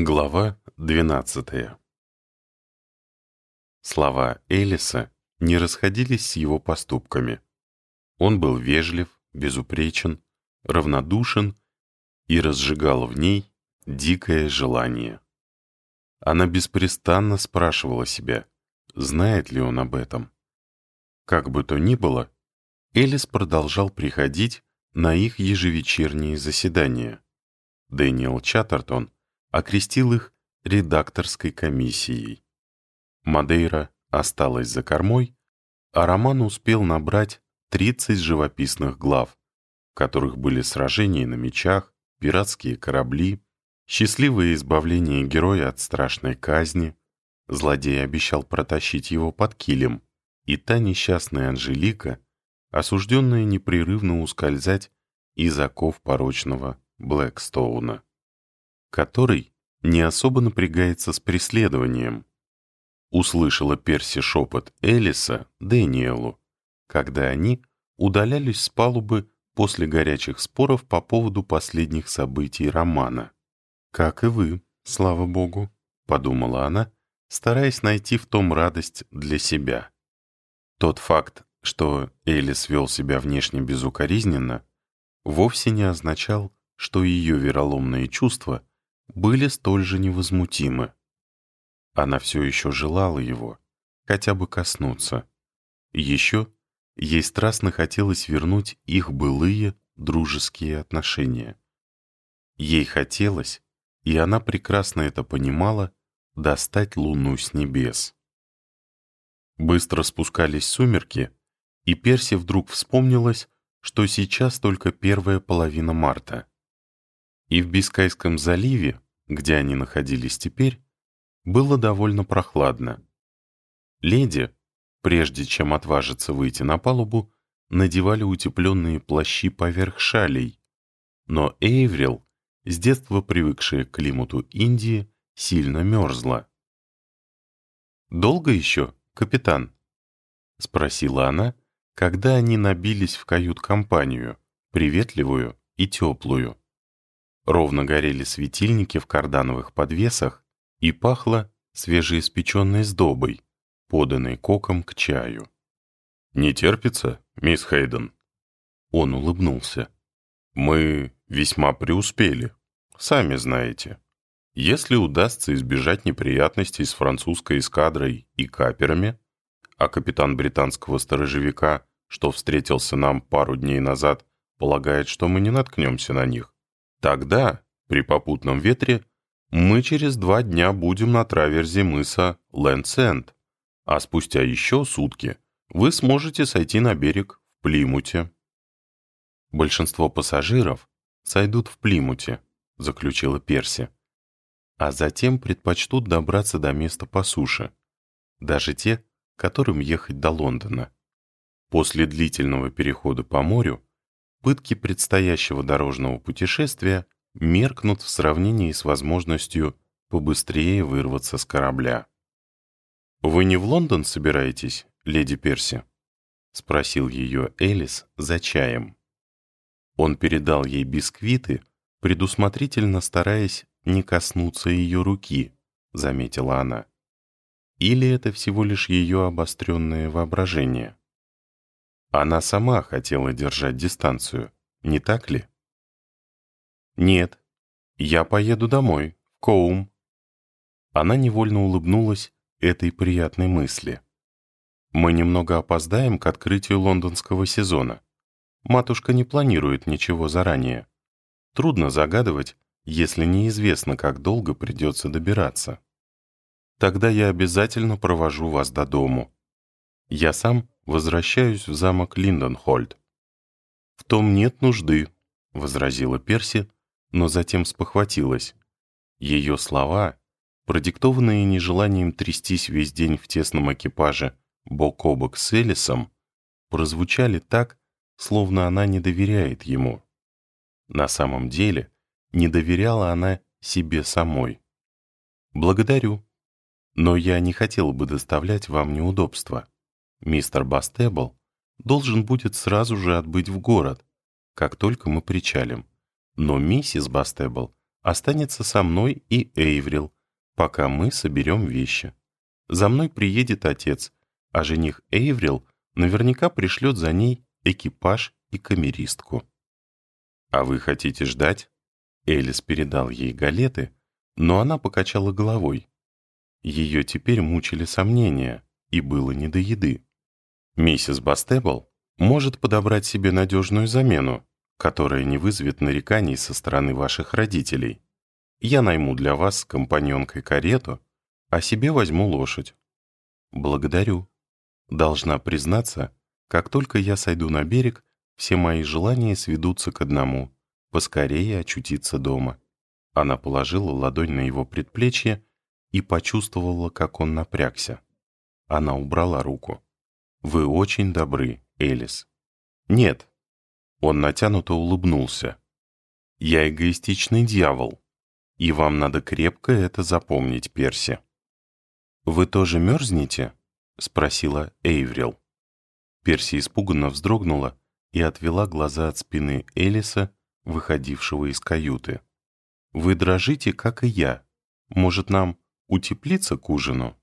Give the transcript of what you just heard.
Глава 12 Слова Элиса не расходились с его поступками. Он был вежлив, безупречен, равнодушен и разжигал в ней дикое желание. Она беспрестанно спрашивала себя, знает ли он об этом. Как бы то ни было, Элис продолжал приходить на их ежевечерние заседания. Дэниел Чаттертон окрестил их редакторской комиссией. Мадейра осталась за кормой, а роман успел набрать 30 живописных глав, в которых были сражения на мечах, пиратские корабли, счастливое избавление героя от страшной казни, злодей обещал протащить его под килем, и та несчастная Анжелика, осужденная непрерывно ускользать из оков порочного Блэкстоуна, который не особо напрягается с преследованием. Услышала Перси шепот Элиса Дэниелу, когда они удалялись с палубы после горячих споров по поводу последних событий романа. «Как и вы, слава богу», — подумала она, стараясь найти в том радость для себя. Тот факт, что Элис вел себя внешне безукоризненно, вовсе не означал, что ее вероломные чувства были столь же невозмутимы. Она все еще желала его, хотя бы коснуться. Еще ей страстно хотелось вернуть их былые дружеские отношения. Ей хотелось, и она прекрасно это понимала, достать луну с небес. Быстро спускались сумерки, и Перси вдруг вспомнилось, что сейчас только первая половина марта. И в Бискайском заливе, где они находились теперь, было довольно прохладно. Леди, прежде чем отважиться выйти на палубу, надевали утепленные плащи поверх шалей, но Эйврил, с детства привыкшая к климату Индии, сильно мерзла. «Долго еще, капитан?» — спросила она, когда они набились в кают-компанию, приветливую и теплую. Ровно горели светильники в кардановых подвесах и пахло свежеиспеченной сдобой, поданной коком к чаю. «Не терпится, мисс Хейден?» Он улыбнулся. «Мы весьма преуспели, сами знаете. Если удастся избежать неприятностей с французской эскадрой и каперами, а капитан британского сторожевика что встретился нам пару дней назад, полагает, что мы не наткнемся на них. Тогда, при попутном ветре, мы через два дня будем на траверзе мыса Лэндсенд, а спустя еще сутки вы сможете сойти на берег в Плимуте. Большинство пассажиров сойдут в Плимуте, заключила Перси, а затем предпочтут добраться до места по суше, даже те, которым ехать до Лондона. После длительного перехода по морю пытки предстоящего дорожного путешествия меркнут в сравнении с возможностью побыстрее вырваться с корабля. «Вы не в Лондон собираетесь, леди Перси?» — спросил ее Элис за чаем. Он передал ей бисквиты, предусмотрительно стараясь не коснуться ее руки, заметила она. Или это всего лишь ее обостренное воображение? Она сама хотела держать дистанцию, не так ли? «Нет, я поеду домой, в Коум». Она невольно улыбнулась этой приятной мысли. «Мы немного опоздаем к открытию лондонского сезона. Матушка не планирует ничего заранее. Трудно загадывать, если неизвестно, как долго придется добираться. Тогда я обязательно провожу вас до дому. Я сам возвращаюсь в замок Линденхольд». «В том нет нужды», — возразила Перси, но затем спохватилась. Ее слова, продиктованные нежеланием трястись весь день в тесном экипаже бок о бок с Элисом, прозвучали так, словно она не доверяет ему. На самом деле, не доверяла она себе самой. «Благодарю, но я не хотела бы доставлять вам неудобства». Мистер Бастебл должен будет сразу же отбыть в город, как только мы причалим. Но миссис Бастебл останется со мной и Эйврил, пока мы соберем вещи. За мной приедет отец, а жених Эйврил наверняка пришлет за ней экипаж и камеристку. «А вы хотите ждать?» Элис передал ей галеты, но она покачала головой. Ее теперь мучили сомнения, и было не до еды. Миссис Бастебл может подобрать себе надежную замену, которая не вызовет нареканий со стороны ваших родителей. Я найму для вас с компаньонкой карету, а себе возьму лошадь. Благодарю. Должна признаться, как только я сойду на берег, все мои желания сведутся к одному — поскорее очутиться дома. Она положила ладонь на его предплечье и почувствовала, как он напрягся. Она убрала руку. «Вы очень добры, Элис». «Нет». Он натянуто улыбнулся. «Я эгоистичный дьявол, и вам надо крепко это запомнить, Перси». «Вы тоже мерзнете?» — спросила Эйврил. Перси испуганно вздрогнула и отвела глаза от спины Элиса, выходившего из каюты. «Вы дрожите, как и я. Может, нам утеплиться к ужину?»